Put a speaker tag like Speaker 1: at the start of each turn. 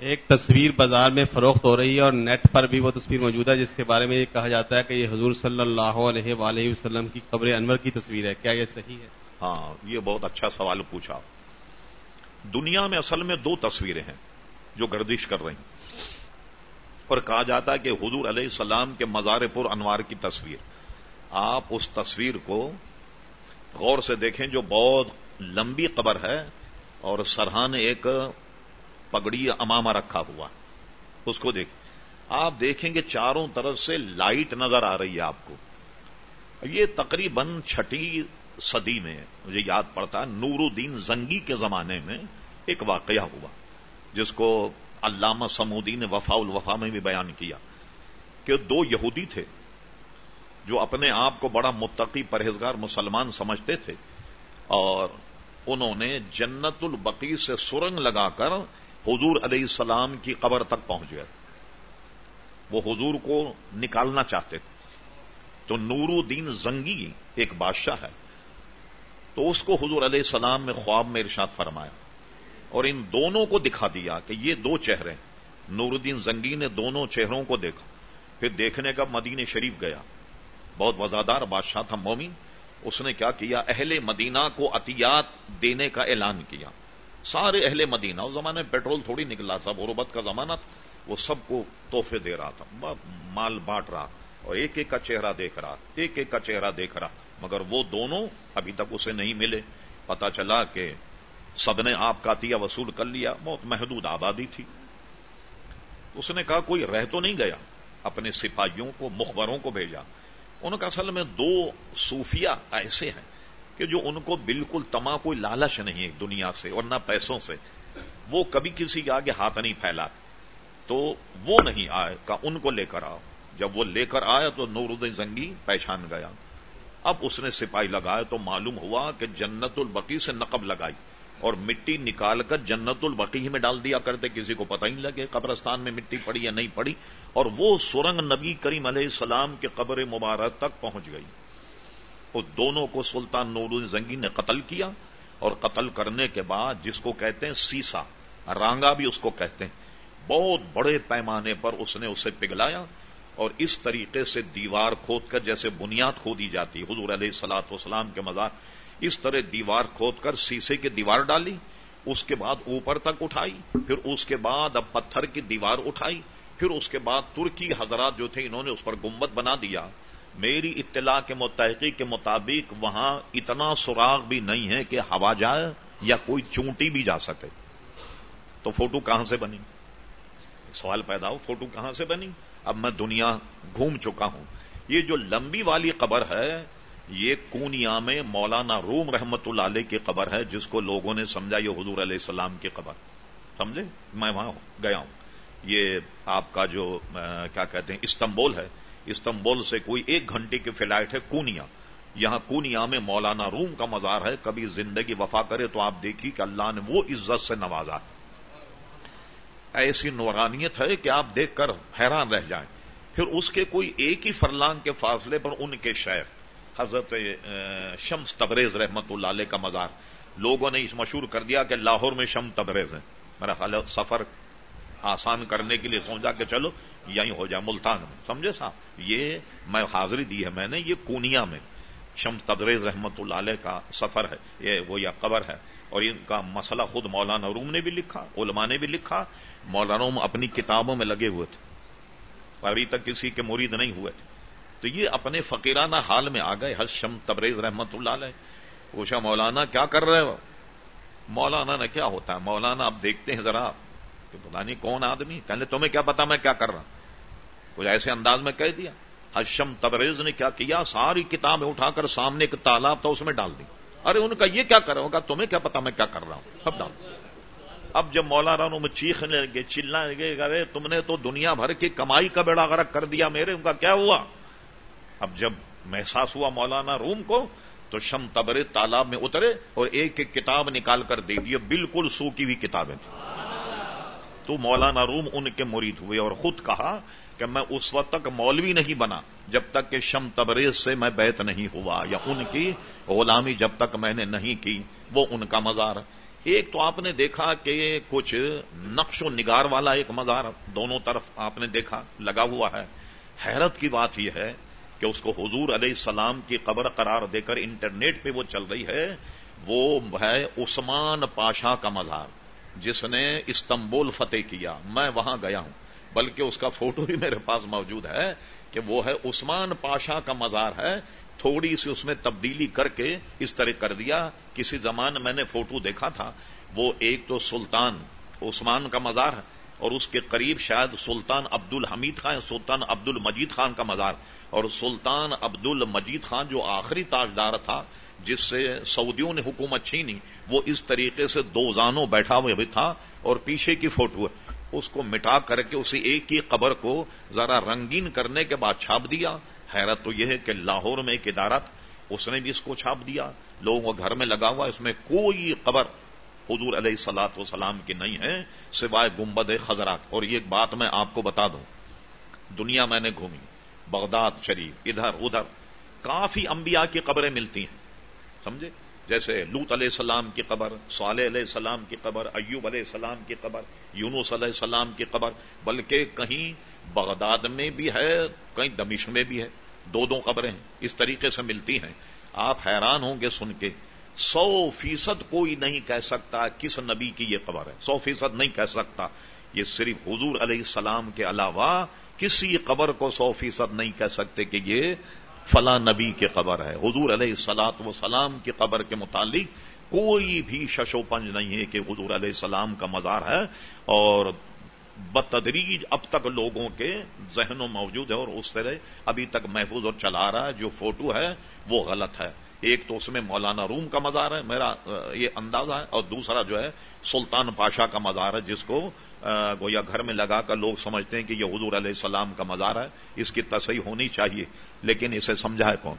Speaker 1: ایک تصویر بازار میں فروخت ہو رہی ہے اور نیٹ پر بھی وہ تصویر موجود ہے، جس کے بارے میں یہ کہا جاتا ہے کہ یہ حضور صلی اللہ علیہ وآلہ وسلم کی قبر انور کی تصویر ہے۔ کیا یہ صحیح ہے؟
Speaker 2: ہاں یہ بہت اچھا سوال پوچھا۔ دنیا میں اصل میں دو تصویریں ہیں جو گردش کر رہی ہیں۔ اور کہا جاتا ہے کہ حضور علیہ السلام کے مزار پر انوار کی تصویر۔ آپ اس تصویر کو غور سے دیکھیں جو بہت لمبی قبر ہے اور سرحان ایک پگڑی امامہ رکھا ہوا۔ اس کو دیکھ۔ آپ دیکھیں گے چاروں طرف سے لائٹ نظر آ رہی ہے آپ کو۔ یہ تقریباً چھٹی صدی میں مجھے یاد پڑتا نور الدین زنگی کے زمانے میں ایک واقعہ ہوا، جس کو علامہ سمودی نے وفا الوفا میں بھی بیان کیا کہ دو یہودی تھے جو اپنے آپ کو بڑا متقی پرہیزگار مسلمان سمجھتے تھے اور انہوں نے جنت البقی سے سرنگ لگا کر حضور علیہ السلام کی قبر تک پہنچ گئے۔ وہ حضور کو نکالنا چاہتے تھے۔ تو نور الدین زنگی ایک بادشاہ ہے۔ تو اس کو حضور علیہ السلام میں خواب میں ارشاد فرمایا۔ اور ان دونوں کو دکھا دیا کہ یہ دو چہرے نور الدین زنگی نے دونوں چہروں کو دیکھا۔ پھر دیکھنے کا مدینہ شریف گیا۔ بہت وزادار بادشاہ تھا مومن۔ اس نے کیا کیا؟ اہل مدینہ کو عطیات دینے کا اعلان کیا۔ سارے اہل مدینہ، اس زمانے میں پیٹرول تھوڑی نکلا تھا، غربت کا زمانہ تھا، وہ سب کو تحفے دے رہا تھا مال بانٹ رہا، اور ایک ایک کا چہرہ دیکھ رہا، ایک ایک کا چہرہ دیکھ رہا، مگر وہ دونوں ابھی تک اسے نہیں ملے۔ پتا چلا کہ سب نے آپ کا تیا وصول کر لیا بہت محدود آبادی تھی۔ اس نے کہا، کوئی رہ تو نہیں گیا، اپنے سپاہیوں کو، مخبروں کو بھیجا۔ ان کا اصل میں دو صوفیہ ایسے ہیں کہ جو ان کو بالکل تما کوئی لالچ نہیں ہے دنیا سے اور نہ پیسوں سے، وہ کبھی کسی کے آگے ہاتھ نہیں پھیلا۔ تو وہ نہیں آئے کا ان کو لے کر آؤ۔ جب وہ لے کر آیا تو نور الدین زنگی پہچان گیا۔ اب اس نے سپاہی لگایا تو معلوم ہوا کہ جنت البقی سے نقب لگائی اور مٹی نکال کر جنت البقی میں ڈال دیا کرتے۔ کسی کو پتہ ہی لگے قبرستان میں مٹی پڑی یا نہیں پڑی۔ اور وہ سرنگ نبی کریم علیہ السلام کے قبر مبارک تک پہنچ گئی۔ وہ دونوں کو سلطان نور زنگی نے قتل کیا اور قتل کرنے کے بعد جس کو کہتے ہیں سیسا، رانگا بھی اس کو کہتے ہیں۔ بہت بڑے پیمانے پر اس نے اسے پگھلایا اور اس طریقے سے دیوار کھود کر، جیسے بنیاد کھودی جاتی، حضور علیہ سلاط وسلام کے مزار، اس طرح دیوار کھود کر سیسے کی دیوار ڈالی، اس کے بعد اوپر تک اٹھائی، پھر اس کے بعد اب پتھر کی دیوار اٹھائی، پھر اس کے بعد ترکی حضرات جو تھے انہوں نے اس پر گمبت بنا دیا۔ میری اطلاع کے متحقی کے مطابق وہاں اتنا سراغ بھی نہیں ہے کہ ہوا جائے یا کوئی چونٹی بھی جا سکے۔ تو فوٹو کہاں سے بنی؟ سوال پیدا ہو، فوٹو کہاں سے بنی؟ اب میں دنیا گھوم چکا ہوں۔ یہ جو لمبی والی قبر ہے، یہ کونیا میں مولانا روم رحمت اللہ علیہ کی قبر ہے، جس کو لوگوں نے سمجھا یہ حضور علیہ السلام کی قبر۔ سمجھے؟ میں وہاں گیا ہوں۔ یہ آپ کا جو کیا کہتے ہیں، استنبول ہے۔ استنبول سے کوئی ایک گھنٹے کی فلائٹ ہے کونیا۔ یہاں کونیا میں مولانا روم کا مزار ہے، کبھی زندگی وفا کرے تو آپ دیکھیے کہ اللہ نے وہ عزت سے نوازا۔ ایسی نورانیت ہے کہ آپ دیکھ کر حیران رہ جائیں۔ پھر اس کے کوئی ایک ہی فرلانگ کے فاصلے پر ان کے شہر حضرت شمس تبریز رحمت اللہ علیہ کا مزار۔ لوگوں نے اس مشہور کر دیا کہ لاہور میں شم تبریز ہے میرا خیال سفر آسان کرنے کے لیے سوچا کہ چلو، یہیں ہو جائے ملتان میں۔ سمجھے صاحب؟ یہ میں حاضری دی ہے میں نے، یہ کونیا میں۔ شمس تدریز رحمت اللہ علیہ کا سفر ہے، یہ وہ یا قبر ہے۔ اور ان کا مسئلہ خود مولانا روم نے بھی لکھا، علماء نے بھی لکھا۔ مولانا روم اپنی کتابوں میں لگے ہوئے تھے۔ ابھی تک کسی کے مرید نہیں ہوئے تھے۔ تو یہ اپنے فقیرانہ حال میں آ گئے حس شم تبریز رحمت اللہ علیہ۔ پوچھا، مولانا کیا کر رہے ہو؟ مولانا نے کیا ہوتا ہے؟ مولانا آپ دیکھتے ہیں ذرا۔ کہ پتا نہیں کون آدمی کہنے تمہیں کیا پتا میں کیا کر رہا کچھ ایسے انداز میں کہہ دیا۔ حشم تبریز نے کیا کیا؟ ساری کتابیں اٹھا کر سامنے ایک تالاب تھا، اس میں ڈال دی۔ ارے ان کا یہ کیا کرو گا تمہیں کیا پتا میں کیا کر رہا ہوں؟ اب ڈال۔ اب جب مولا رانو میں چیخنے لگے چلنا لگے ارے تم نے تو دنیا بھر کی کمائی کا بیڑا غرق کر دیا میرے۔ ان کا کیا ہوا؟ اب جب محساس ہوا مولانا روم کو، تو شم تبرے تالاب میں اترے اور ایک ایک کتاب نکال کر دے دیے بالکل سوکی ہوئی کتابیں تھیں۔ تو مولانا روم ان کے مرید ہوئے اور خود کہا کہ میں اس وقت تک مولوی نہیں بنا جب تک کہ شم تبریز سے میں بیت نہیں ہوا یا ان کی غلامی جب تک میں نے نہیں کی، وہ ان کا مزار۔ ایک تو آپ نے دیکھا کہ کچھ نقش و نگار والا ایک مزار دونوں طرف آپ نے دیکھا، لگا ہوا ہے۔ حیرت کی بات یہ ہے کہ اس کو حضور علیہ السلام کی قبر قرار دے کر انٹرنیٹ پہ وہ چل رہی ہے، وہ ہے عثمان پاشا کا مزار۔ جس نے استنبول فتح کیا، میں وہاں گیا ہوں، بلکہ اس کا فوٹو بھی میرے پاس موجود ہے کہ وہ ہے عثمان پاشا کا مزار ہے، تھوڑی سی اس میں تبدیلی کر کے اس طرح کر دیا۔ کسی زمان میں نے فوٹو دیکھا تھا، وہ ایک تو سلطان عثمان کا مزار ہے اور اس کے قریب شاید سلطان عبد الحمید خان سلطان عبد المجید خان کا مزار اور سلطان عبد المجید خان جو آخری تاجدار تھا، جس سے سعودیوں نے حکومت چھینی، وہ اس طریقے سے دو زانوں بیٹھا ہوئے بھی تھا اور پیچھے کی فوٹو ہے۔ اس کو مٹا کر کے اسی ایک ہی قبر کو ذرا رنگین کرنے کے بعد چھاپ دیا۔ حیرت تو یہ ہے کہ لاہور میں ایک ادارت اس نے بھی اس کو چھاپ دیا۔ لوگوں کو گھر میں لگا ہوا، اس میں کوئی قبر حضور علیہ سلاط وسلام کی نہیں ہے سوائے گمبد خزرات اور یہ بات میں آپ کو بتا دوں۔ دنیا میں نے گھومی، بغداد شریف، ادھر ادھر۔ کافی انبیاء کی قبریں ملتی ہیں، سمجھے؟ جیسے لوت علیہ السلام کی قبر، صالح علیہ السلام کی قبر، ایوب علیہ السلام کی قبر، یونس علیہ السلام کی قبر۔ بلکہ کہیں بغداد میں بھی ہے، کہیں دمش میں بھی ہے۔ دو دو قبریں اس طریقے سے ملتی ہیں۔ آپ حیران ہوں گے سن کے سو فیصد کوئی نہیں کہہ سکتا کس نبی کی یہ قبر ہے۔ سو فیصد نہیں کہہ سکتا۔ یہ صرف حضور علیہ السلام کے علاوہ کسی قبر کو سو فیصد نہیں کہہ سکتے کہ یہ فلاں نبی کی قبر ہے۔ حضور علیہ السلاط و سلام کی قبر کے متعلق کوئی بھی شش و پنج نہیں ہے کہ حضور علیہ السلام کا مزار ہے۔ اور بتدریج اب تک لوگوں کے ذہنوں موجود ہے اور اس طرح ابھی تک محفوظ اور چلا رہا ہے۔ جو فوٹو ہے وہ غلط ہے۔ ایک تو اس میں مولانا روم کا مزار ہے، میرا یہ اندازہ ہے، اور دوسرا جو ہے سلطان پاشا کا مزار ہے، جس کو گویا گھر میں لگا کر لوگ سمجھتے ہیں کہ یہ حضور علیہ السلام کا مزار ہے، اس کی تصحیح ہونی چاہیے، لیکن اسے سمجھائے کون؟